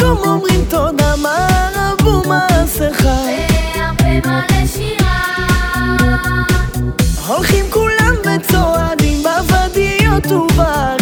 במקום אומרים תודה מה רבו מעשיך והרבה מה לשירה. הולכים כולם וצועדים בוודיות ובר